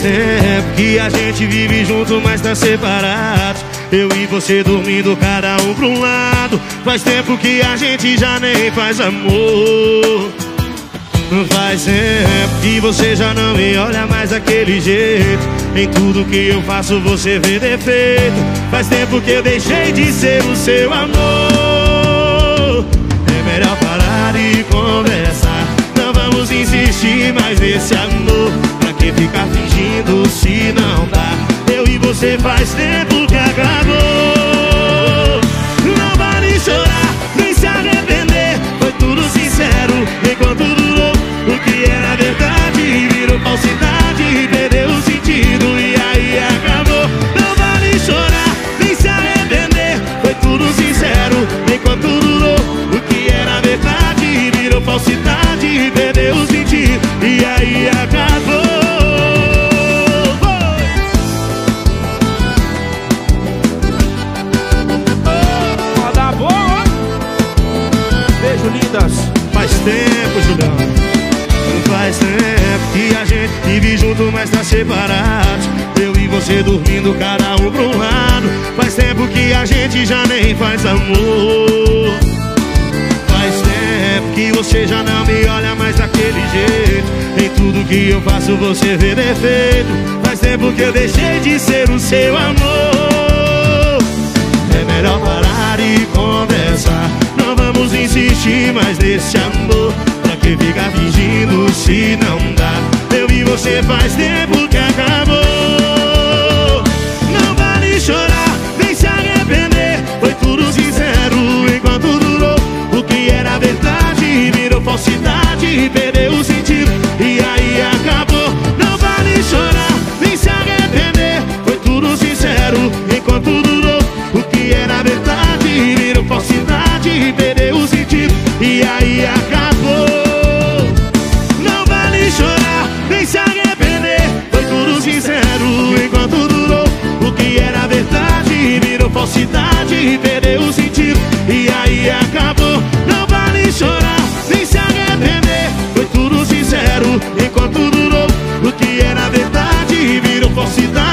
tempo que a gente vive junto, mas tá separado. Eu e você dormindo, cada um pra um lado. Faz tempo que a gente já nem faz amor. Faz tempo que você já não me olha mais daquele jeito. Em tudo que eu faço você vê defeito. Faz tempo que eu deixei de ser o seu amor. É melhor parar e conversar. Não vamos insistir mais nesse amor. Se não dá? Eu e você faz tempo Faz tempo, Julião. Faz tempo que a gente vive junto, mas tá separado. Eu e você dormindo, cada um pro lado. Faz tempo que a gente já nem faz amor. Faz tempo que você já não me olha mais daquele jeito. Em tudo que eu faço, você vê defeito. Faz tempo que eu deixei de ser o seu amor. Mais nesse amor. Pra que ficar fingindo se não dá? Eu e você faz tempo que acabou. Tudo durou. O que era verdade virou falsidade.